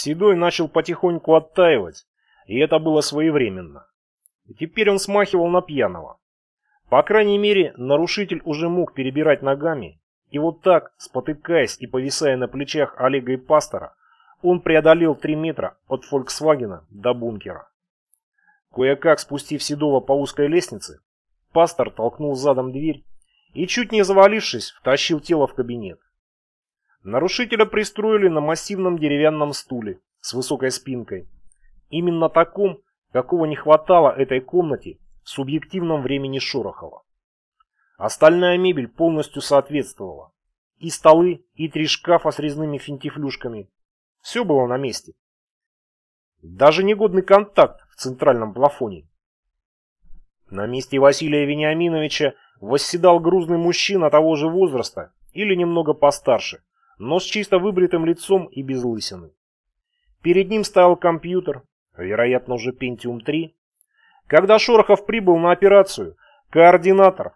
Седой начал потихоньку оттаивать, и это было своевременно. Теперь он смахивал на пьяного. По крайней мере, нарушитель уже мог перебирать ногами, и вот так, спотыкаясь и повисая на плечах Олега и Пастора, он преодолел три метра от «Фольксвагена» до бункера. Кое-как спустив Седова по узкой лестнице, Пастор толкнул задом дверь и, чуть не завалившись, втащил тело в кабинет. Нарушителя пристроили на массивном деревянном стуле с высокой спинкой. Именно таком, какого не хватало этой комнате в субъективном времени Шорохова. Остальная мебель полностью соответствовала. И столы, и три шкафа с резными финтифлюшками. Все было на месте. Даже негодный контакт в центральном плафоне. На месте Василия Вениаминовича восседал грузный мужчина того же возраста или немного постарше, но с чисто выбритым лицом и без лысины. Перед ним стоял компьютер, вероятно уже Pentium 3. Когда Шорохов прибыл на операцию, координатор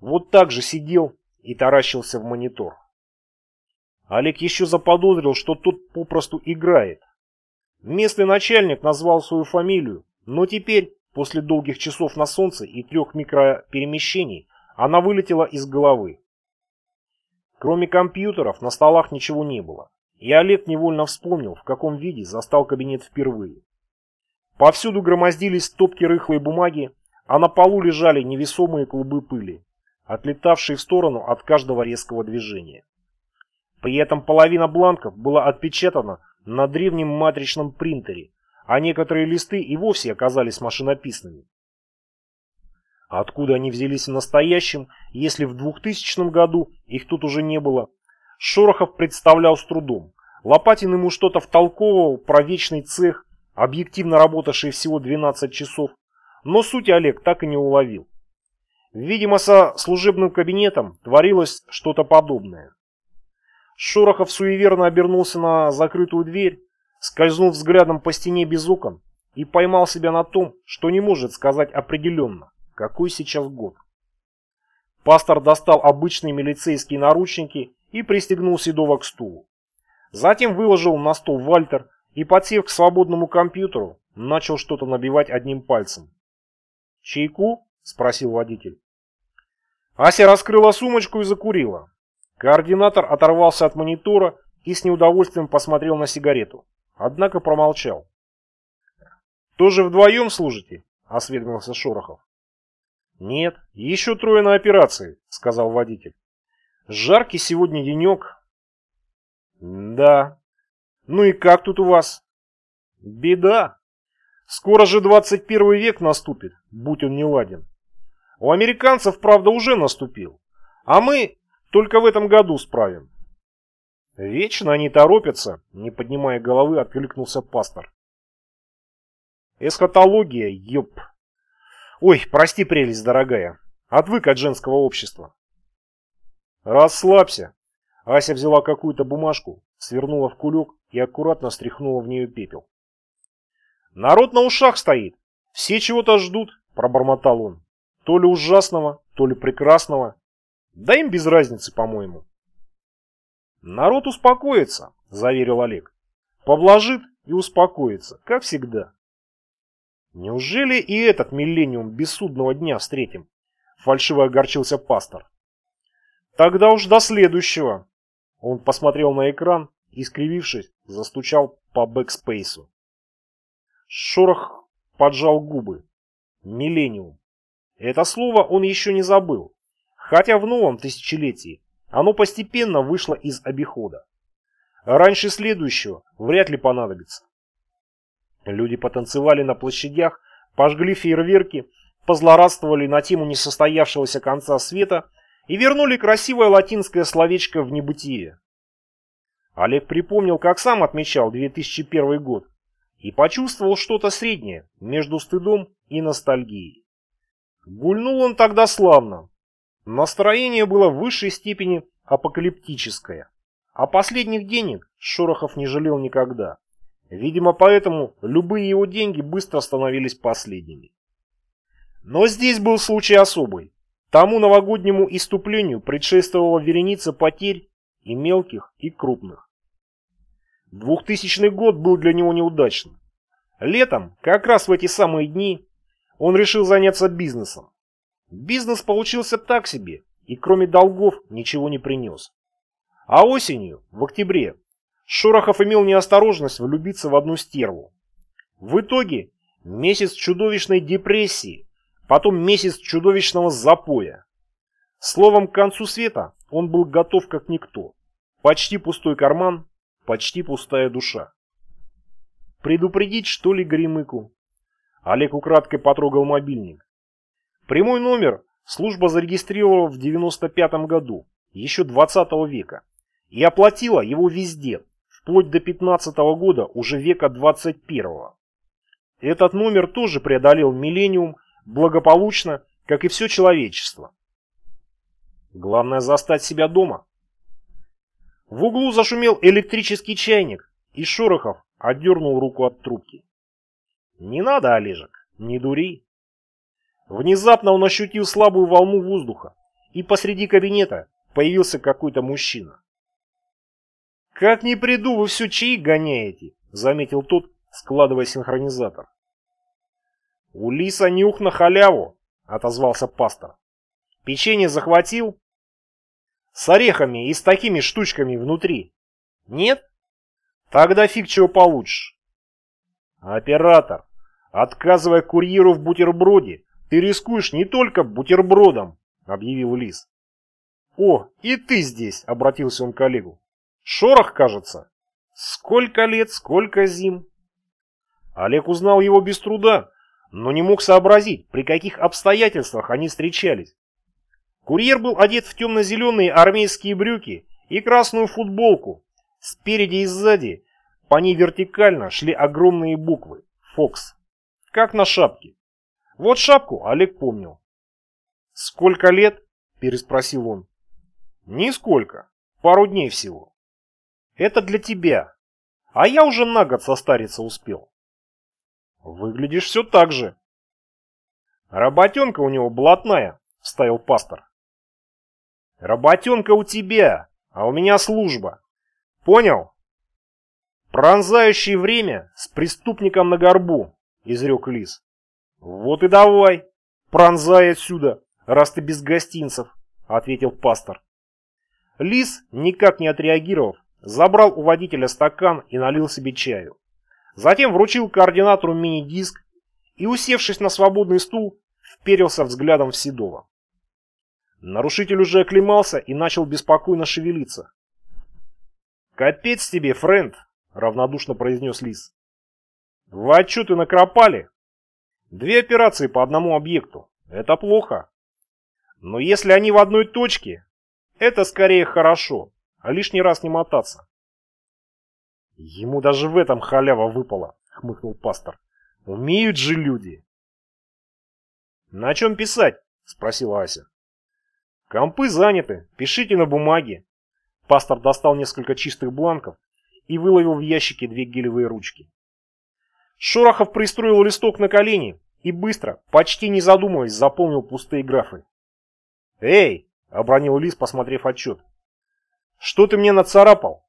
вот так же сидел и таращился в монитор. Олег еще заподозрил, что тот попросту играет. Местный начальник назвал свою фамилию, но теперь, после долгих часов на солнце и трех микроперемещений, она вылетела из головы. Кроме компьютеров на столах ничего не было, и Олег невольно вспомнил, в каком виде застал кабинет впервые. Повсюду громоздились стопки рыхлой бумаги, а на полу лежали невесомые клубы пыли, отлетавшие в сторону от каждого резкого движения. При этом половина бланков была отпечатана на древнем матричном принтере, а некоторые листы и вовсе оказались машинописными. А откуда они взялись в настоящем, если в 2000 году их тут уже не было? Шорохов представлял с трудом. Лопатин ему что-то втолковывал про вечный цех, объективно работавший всего 12 часов, но суть Олег так и не уловил. Видимо, со служебным кабинетом творилось что-то подобное. Шорохов суеверно обернулся на закрытую дверь, скользнул взглядом по стене без окон и поймал себя на том, что не может сказать определенно. Какой сейчас год? Пастор достал обычные милицейские наручники и пристегнул Седова к стулу. Затем выложил на стол Вальтер и, подсев к свободному компьютеру, начал что-то набивать одним пальцем. «Чайку?» – спросил водитель. Ася раскрыла сумочку и закурила. Координатор оторвался от монитора и с неудовольствием посмотрел на сигарету, однако промолчал. «Тоже вдвоем служите?» – осведомился Шорохов. «Нет, еще трое на операции», — сказал водитель. «Жаркий сегодня денек». «Да. Ну и как тут у вас?» «Беда. Скоро же 21 век наступит, будь он не ладен. У американцев, правда, уже наступил. А мы только в этом году справим». «Вечно они торопятся», — не поднимая головы, откликнулся пастор. «Эсхатология, ёп!» Ой, прости, прелесть дорогая. Отвык от женского общества. Расслабься. Ася взяла какую-то бумажку, свернула в кулек и аккуратно стряхнула в нее пепел. Народ на ушах стоит. Все чего-то ждут, пробормотал он. То ли ужасного, то ли прекрасного. Да им без разницы, по-моему. Народ успокоится, заверил Олег. Поблажит и успокоится, как всегда. Неужели и этот миллениум бессудного дня встретим? Фальшиво огорчился пастор. Тогда уж до следующего. Он посмотрел на экран и, скривившись, застучал по бэкспейсу. Шорох поджал губы. Миллениум. Это слово он еще не забыл. Хотя в новом тысячелетии оно постепенно вышло из обихода. Раньше следующего вряд ли понадобится. Люди потанцевали на площадях, пожгли фейерверки, позлорадствовали на тему несостоявшегося конца света и вернули красивое латинское словечко в небытие. Олег припомнил, как сам отмечал 2001 год и почувствовал что-то среднее между стыдом и ностальгией. Гульнул он тогда славно. Настроение было в высшей степени апокалиптическое, а последних денег Шорохов не жалел никогда. Видимо, поэтому любые его деньги быстро становились последними. Но здесь был случай особый. Тому новогоднему иступлению предшествовала вереница потерь и мелких, и крупных. Двухтысячный год был для него неудачным. Летом, как раз в эти самые дни, он решил заняться бизнесом. Бизнес получился так себе, и кроме долгов ничего не принес. А осенью, в октябре, Шорохов имел неосторожность влюбиться в одну стерву. В итоге месяц чудовищной депрессии, потом месяц чудовищного запоя. Словом, к концу света он был готов как никто. Почти пустой карман, почти пустая душа. Предупредить, что ли, Гримыку? Олег украдкой потрогал мобильник. Прямой номер служба зарегистрировала в 95 году, еще 20 века, и оплатила его везде, вплоть до 15 года уже века 21 -го. Этот номер тоже преодолел миллениум благополучно, как и все человечество. Главное застать себя дома. В углу зашумел электрический чайник, и Шорохов отдернул руку от трубки. «Не надо, Олежек, не дури». Внезапно он ощутил слабую волну воздуха, и посреди кабинета появился какой-то мужчина. «Как не приду, вы все чаи гоняете», — заметил тот, складывая синхронизатор. «У лиса нюх на халяву», — отозвался пастор. «Печенье захватил?» «С орехами и с такими штучками внутри. Нет? Тогда фиг чего получишь». «Оператор, отказывая курьеру в бутерброде, ты рискуешь не только бутербродом», — объявил лис. «О, и ты здесь», — обратился он к коллегу. «Шорох, кажется. Сколько лет, сколько зим». Олег узнал его без труда, но не мог сообразить, при каких обстоятельствах они встречались. Курьер был одет в темно-зеленые армейские брюки и красную футболку. Спереди и сзади по ней вертикально шли огромные буквы «Фокс», как на шапке. Вот шапку Олег помнил. «Сколько лет?» – переспросил он. «Нисколько. Пару дней всего. Это для тебя. А я уже на год состариться успел». Выглядишь все так же. Работенка у него блатная, вставил пастор. Работенка у тебя, а у меня служба. Понял? Пронзающее время с преступником на горбу, изрек лис. Вот и давай, пронзай отсюда, раз ты без гостинцев, ответил пастор. Лис, никак не отреагировав, забрал у водителя стакан и налил себе чаю. Затем вручил координатору мини-диск и, усевшись на свободный стул, вперился взглядом в Седова. Нарушитель уже оклемался и начал беспокойно шевелиться. «Капец тебе, френд!» — равнодушно произнес Лис. «Вы отчеты накропали? Две операции по одному объекту. Это плохо. Но если они в одной точке, это скорее хорошо, а лишний раз не мотаться. Ему даже в этом халява выпала, хмыкнул пастор. Умеют же люди. На чем писать? Спросила Ася. Компы заняты, пишите на бумаге. Пастор достал несколько чистых бланков и выловил в ящике две гелевые ручки. Шорохов пристроил листок на колени и быстро, почти не задумываясь, заполнил пустые графы. «Эй!» — обронил Лис, посмотрев отчет. «Что ты мне нацарапал?»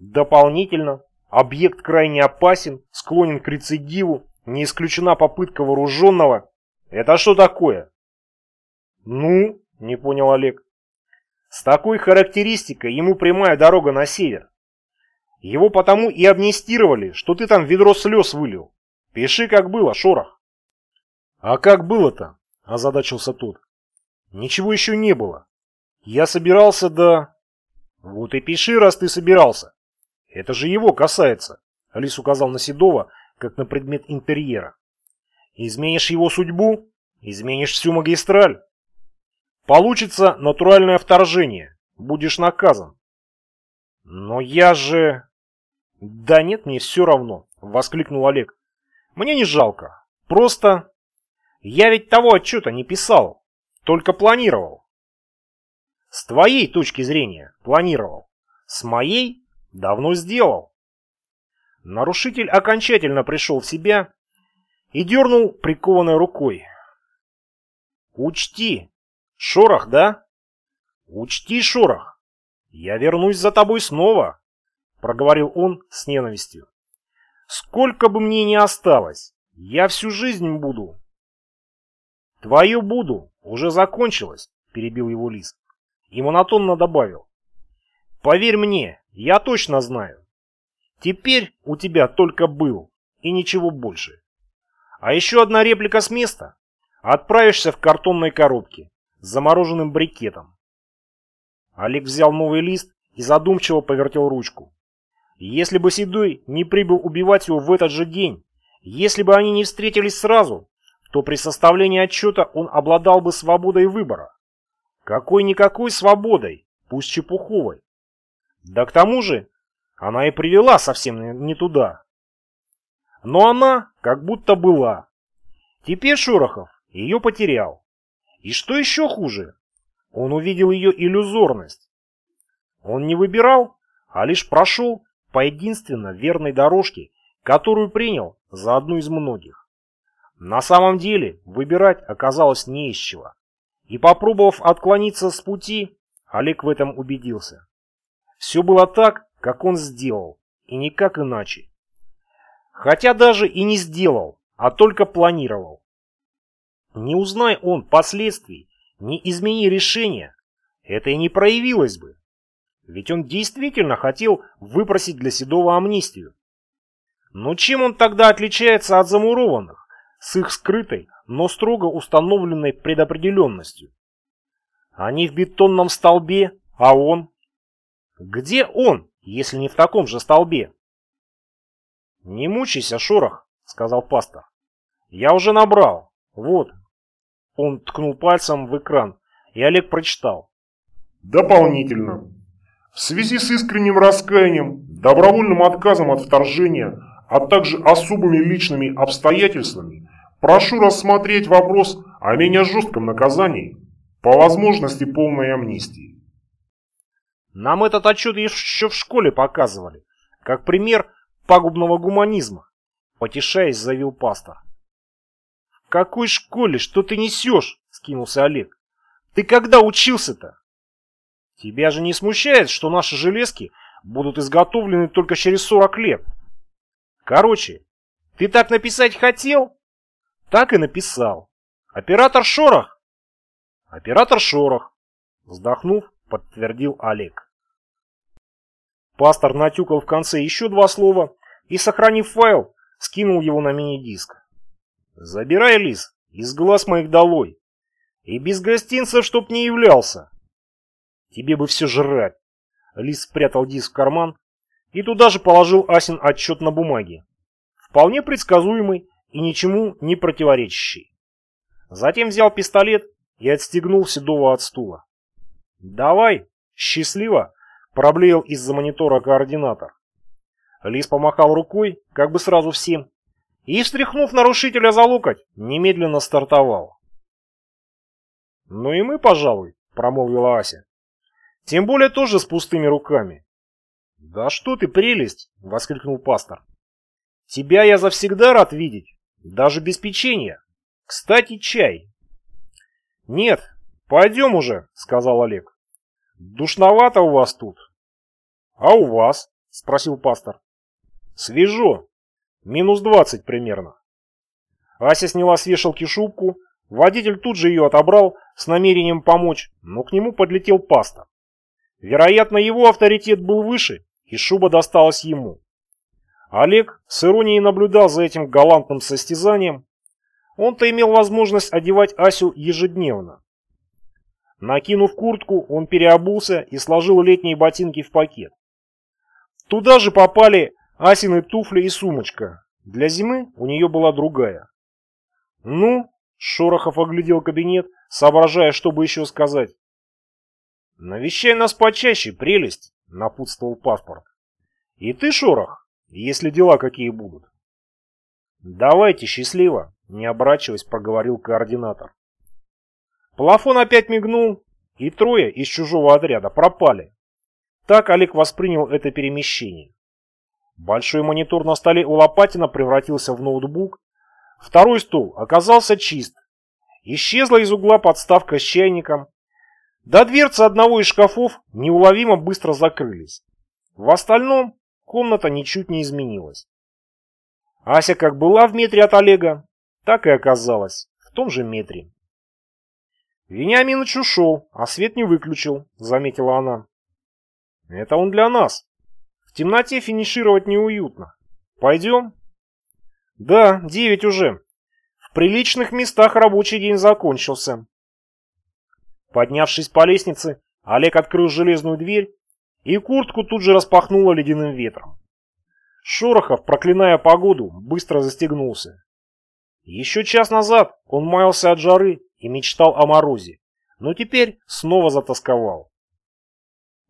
Дополнительно, объект крайне опасен, склонен к рецидиву, не исключена попытка вооруженного. Это что такое? Ну, не понял Олег. С такой характеристикой ему прямая дорога на север. Его потому и амнистировали, что ты там ведро слез вылил. Пиши, как было, Шорох. А как было-то? Озадачился тот. Ничего еще не было. Я собирался да... Вот и пиши, раз ты собирался. Это же его касается, Алис указал на Седова, как на предмет интерьера. Изменишь его судьбу, изменишь всю магистраль. Получится натуральное вторжение, будешь наказан. Но я же... Да нет, мне все равно, воскликнул Олег. Мне не жалко, просто... Я ведь того отчета не писал, только планировал. С твоей точки зрения планировал. С моей Давно сделал. Нарушитель окончательно пришел в себя и дернул прикованной рукой. Учти, шорох, да? Учти, шорох, я вернусь за тобой снова. проговорил он с ненавистью. «Сколько бы мне ни осталось, я всю жизнь буду». «Твое буду уже закончилось», — перебил его Лис. И монотонно добавил. «Поверь мне, я точно знаю. Теперь у тебя только был и ничего больше. А еще одна реплика с места. Отправишься в картонной коробке с замороженным брикетом. Олег взял новый лист и задумчиво повертел ручку. Если бы Седой не прибыл убивать его в этот же день, если бы они не встретились сразу, то при составлении отчета он обладал бы свободой выбора. Какой-никакой свободой, пусть чепуховой. Да к тому же, она и привела совсем не туда. Но она как будто была. Теперь Шорохов ее потерял. И что еще хуже, он увидел ее иллюзорность. Он не выбирал, а лишь прошел по единственно верной дорожке, которую принял за одну из многих. На самом деле выбирать оказалось не из чего. И попробовав отклониться с пути, Олег в этом убедился. Все было так, как он сделал, и никак иначе. Хотя даже и не сделал, а только планировал. Не узнай он последствий, не измени решения, это и не проявилось бы. Ведь он действительно хотел выпросить для Седова амнистию. Но чем он тогда отличается от замурованных, с их скрытой, но строго установленной предопределенностью? Они в бетонном столбе, а он? Где он, если не в таком же столбе? «Не мучайся, Шорох», — сказал пастор. «Я уже набрал. Вот». Он ткнул пальцем в экран, и Олег прочитал. Дополнительно. В связи с искренним раскаянием, добровольным отказом от вторжения, а также особыми личными обстоятельствами, прошу рассмотреть вопрос о менее жестком наказании, по возможности полной амнистии. Нам этот отчет еще в школе показывали, как пример пагубного гуманизма, потешаясь, заявил пастор. «В какой школе? Что ты несешь?» — скинулся Олег. «Ты когда учился-то?» «Тебя же не смущает, что наши железки будут изготовлены только через 40 лет?» «Короче, ты так написать хотел?» «Так и написал. Оператор Шорох?» «Оператор Шорох», — вздохнув, подтвердил Олег. Пастор натюкал в конце еще два слова и, сохранив файл, скинул его на мини-диск. «Забирай, Лис, из глаз моих долой. И без гостинцев, чтоб не являлся. Тебе бы все жрать». Лис спрятал диск в карман и туда же положил Асин отчет на бумаге. Вполне предсказуемый и ничему не противоречащий. Затем взял пистолет и отстегнул Седова от стула. «Давай, счастливо!» – проблеял из-за монитора координатор. Лис помахал рукой, как бы сразу всем, и, встряхнув нарушителя за локоть, немедленно стартовал. «Ну и мы, пожалуй», — промолвила Ася. «Тем более тоже с пустыми руками». «Да что ты, прелесть!» — воскликнул пастор. «Тебя я завсегда рад видеть, даже без печенья. Кстати, чай». «Нет, пойдем уже», — сказал Олег. «Душновато у вас тут». «А у вас?» — спросил пастор. Свежо. Минус двадцать примерно. Ася сняла с вешалки шубку, водитель тут же ее отобрал с намерением помочь, но к нему подлетел паста. Вероятно, его авторитет был выше, и шуба досталась ему. Олег с иронией наблюдал за этим галантным состязанием. Он-то имел возможность одевать Асю ежедневно. Накинув куртку, он переобулся и сложил летние ботинки в пакет. Туда же попали Асины туфли и сумочка. Для зимы у нее была другая. «Ну?» — Шорохов оглядел кабинет, соображая, что бы еще сказать. «Навещай нас почаще, прелесть!» — напутствовал паспорт. «И ты, Шорох, если дела какие будут». «Давайте, счастливо!» — не оборачиваясь, проговорил координатор. Плафон опять мигнул, и трое из чужого отряда пропали. Так Олег воспринял это перемещение. Большой монитор на столе у Лопатина превратился в ноутбук. Второй стул оказался чист. Исчезла из угла подставка с чайником. До дверцы одного из шкафов неуловимо быстро закрылись. В остальном комната ничуть не изменилась. Ася как была в метре от Олега, так и оказалась в том же метре. «Вениаминыч ушел, а свет не выключил», — заметила она. «Это он для нас. В темноте финишировать неуютно. Пойдем?» «Да, девять уже. В приличных местах рабочий день закончился». Поднявшись по лестнице, Олег открыл железную дверь, и куртку тут же распахнуло ледяным ветром. Шорохов, проклиная погоду, быстро застегнулся. Еще час назад он маялся от жары и мечтал о морозе, но теперь снова затасковал.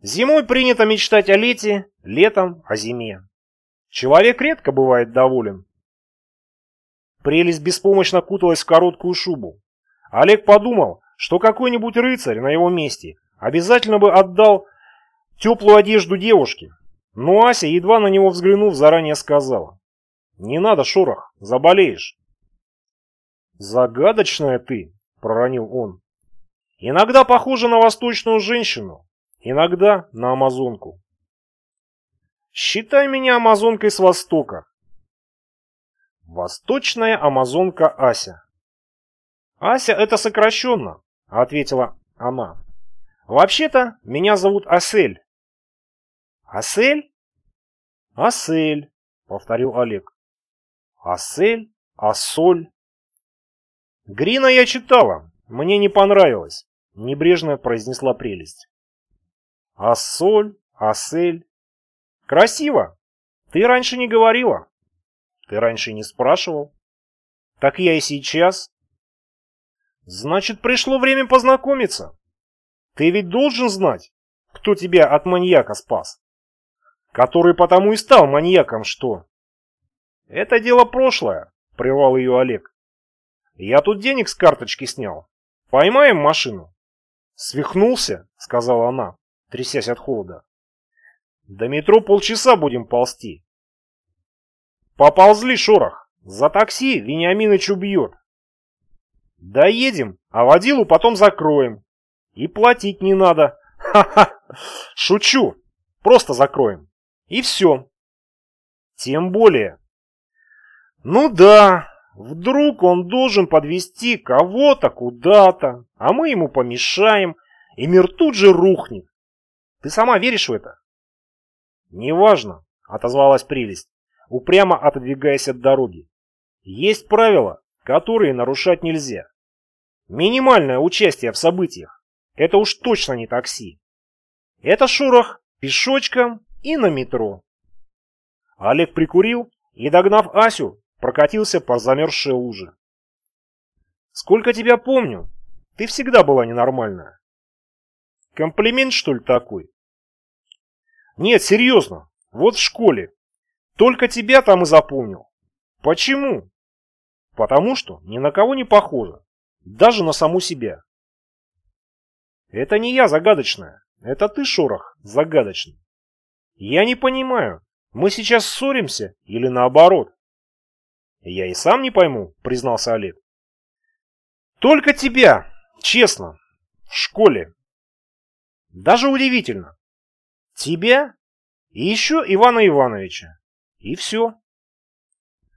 Зимой принято мечтать о лете, летом о зиме. Человек редко бывает доволен. Прелесть беспомощно куталась в короткую шубу. Олег подумал, что какой-нибудь рыцарь на его месте обязательно бы отдал теплую одежду девушке, но Ася, едва на него взглянув, заранее сказала. «Не надо, Шорох, заболеешь». «Загадочная ты», — проронил он. «Иногда похожа на восточную женщину, иногда на амазонку». «Считай меня амазонкой с востока». «Восточная амазонка Ася». «Ася — это сокращенно», — ответила она. «Вообще-то меня зовут Асель». «Асель?» «Асель», — повторил Олег. «Асель? Ассоль?» «Грина я читала. Мне не понравилось», — небрежно произнесла прелесть. «Ассоль? Асель?» «Красиво. Ты раньше не говорила. Ты раньше не спрашивал. Так я и сейчас». «Значит, пришло время познакомиться. Ты ведь должен знать, кто тебя от маньяка спас. Который потому и стал маньяком, что...» «Это дело прошлое», — прервал ее Олег. Я тут денег с карточки снял. Поймаем машину. Свихнулся, сказала она, трясясь от холода. До метро полчаса будем ползти. Поползли, шорох. За такси Вениаминыч убьет. Доедем, а водилу потом закроем. И платить не надо. Ха-ха. Шучу. Просто закроем. И все. Тем более. Ну да, Вдруг он должен подвести кого-то куда-то, а мы ему помешаем, и мир тут же рухнет. Ты сама веришь в это? Неважно, отозвалась прелесть, упрямо отодвигаясь от дороги. Есть правила, которые нарушать нельзя. Минимальное участие в событиях. Это уж точно не такси. Это шорох пешочком и на метро. Олег прикурил и, догнав Асю, прокатился по замерзшей луже. «Сколько тебя помню, ты всегда была ненормальная». «Комплимент, что ли, такой?» «Нет, серьезно, вот в школе. Только тебя там и запомнил. Почему?» «Потому что ни на кого не похожа, даже на саму себя». «Это не я загадочная, это ты, Шорох, загадочный. Я не понимаю, мы сейчас ссоримся или наоборот?» «Я и сам не пойму», — признался Олег. «Только тебя, честно, в школе. Даже удивительно. Тебя и еще Ивана Ивановича. И все.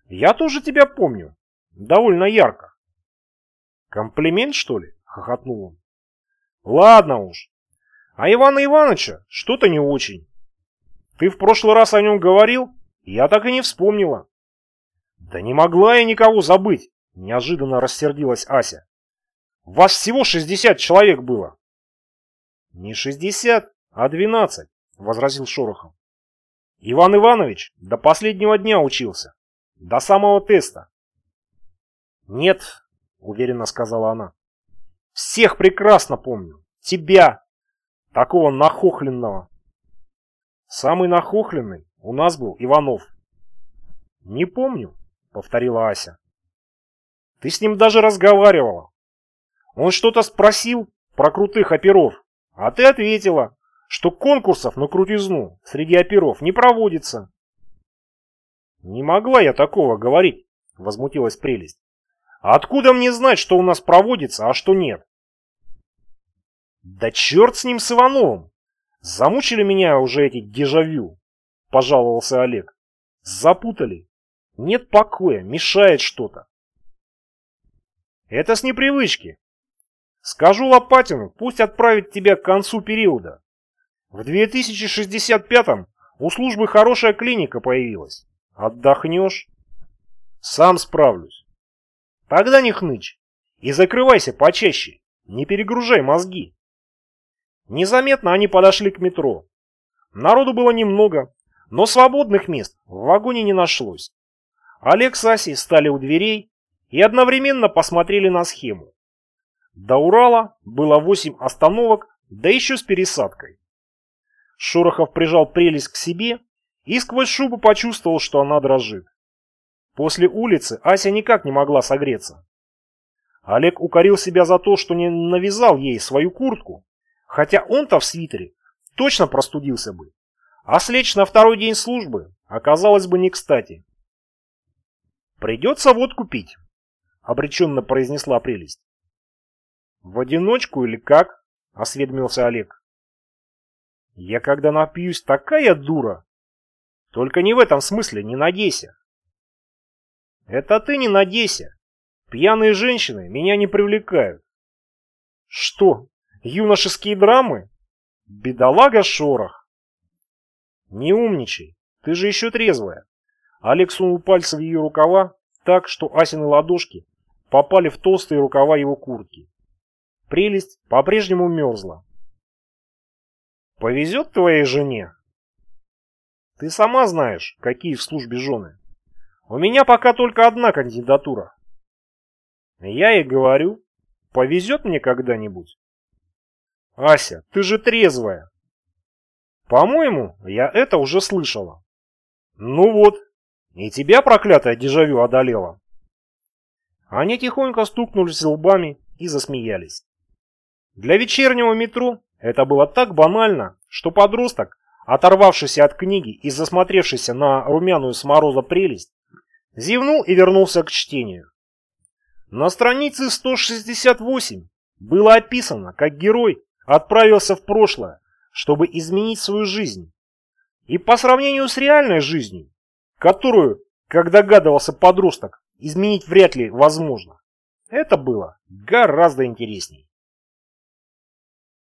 Я тоже тебя помню. Довольно ярко. Комплимент, что ли? Хохотнул он. Ладно уж. А Ивана Ивановича что-то не очень. Ты в прошлый раз о нем говорил, я так и не вспомнила. «Да не могла я никого забыть!» – неожиданно рассердилась Ася. «Вас всего шестьдесят человек было!» «Не шестьдесят, а двенадцать», – возразил Шорохов. «Иван Иванович до последнего дня учился, до самого теста». «Нет», – уверенно сказала она. «Всех прекрасно помню. Тебя, такого нахохленного». «Самый нахохленный у нас был Иванов». «Не помню», повторила Ася. Ты с ним даже разговаривала. Он что-то спросил про крутых оперов, а ты ответила, что конкурсов на крутизну среди оперов не проводится. Не могла я такого говорить, возмутилась прелесть. А откуда мне знать, что у нас проводится, а что нет? Да черт с ним с Ивановым! Замучили меня уже эти дежавю. пожаловался Олег. Запутали. Нет покоя, мешает что-то. Это с непривычки. Скажу Лопатину, пусть отправит тебя к концу периода. В 2065-м у службы хорошая клиника появилась. Отдохнешь? Сам справлюсь. Тогда не хнычь. И закрывайся почаще. Не перегружай мозги. Незаметно они подошли к метро. Народу было немного, но свободных мест в вагоне не нашлось. Олег с Асей стали у дверей и одновременно посмотрели на схему. До Урала было восемь остановок, да еще с пересадкой. Шорохов прижал прелесть к себе и сквозь шубу почувствовал, что она дрожит. После улицы Ася никак не могла согреться. Олег укорил себя за то, что не навязал ей свою куртку, хотя он-то в свитере точно простудился бы, а слечь на второй день службы оказалось бы не кстати. «Придется водку пить», — обреченно произнесла прелесть. «В одиночку или как?» — осведомился Олег. «Я когда напьюсь, такая дура! Только не в этом смысле, не надейся!» «Это ты не надейся! Пьяные женщины меня не привлекают!» «Что, юношеские драмы?» «Бедолага Шорох!» «Не умничай, ты же еще трезвая!» Олег сунул пальцы в ее рукава так, что Асины ладошки попали в толстые рукава его куртки. Прелесть по-прежнему мерзла. «Повезет твоей жене?» «Ты сама знаешь, какие в службе жены. У меня пока только одна кандидатура». «Я и говорю, повезет мне когда-нибудь?» «Ася, ты же трезвая!» «По-моему, я это уже слышала». «Ну вот, и тебя, проклятое дежавю, одолело. Они тихонько стукнулись лбами и засмеялись. Для вечернего метро это было так банально, что подросток, оторвавшийся от книги и засмотревшийся на румяную с мороза прелесть, зевнул и вернулся к чтению. На странице 168 было описано, как герой отправился в прошлое, чтобы изменить свою жизнь. И по сравнению с реальной жизнью которую, как догадывался подросток, изменить вряд ли возможно. Это было гораздо интересней.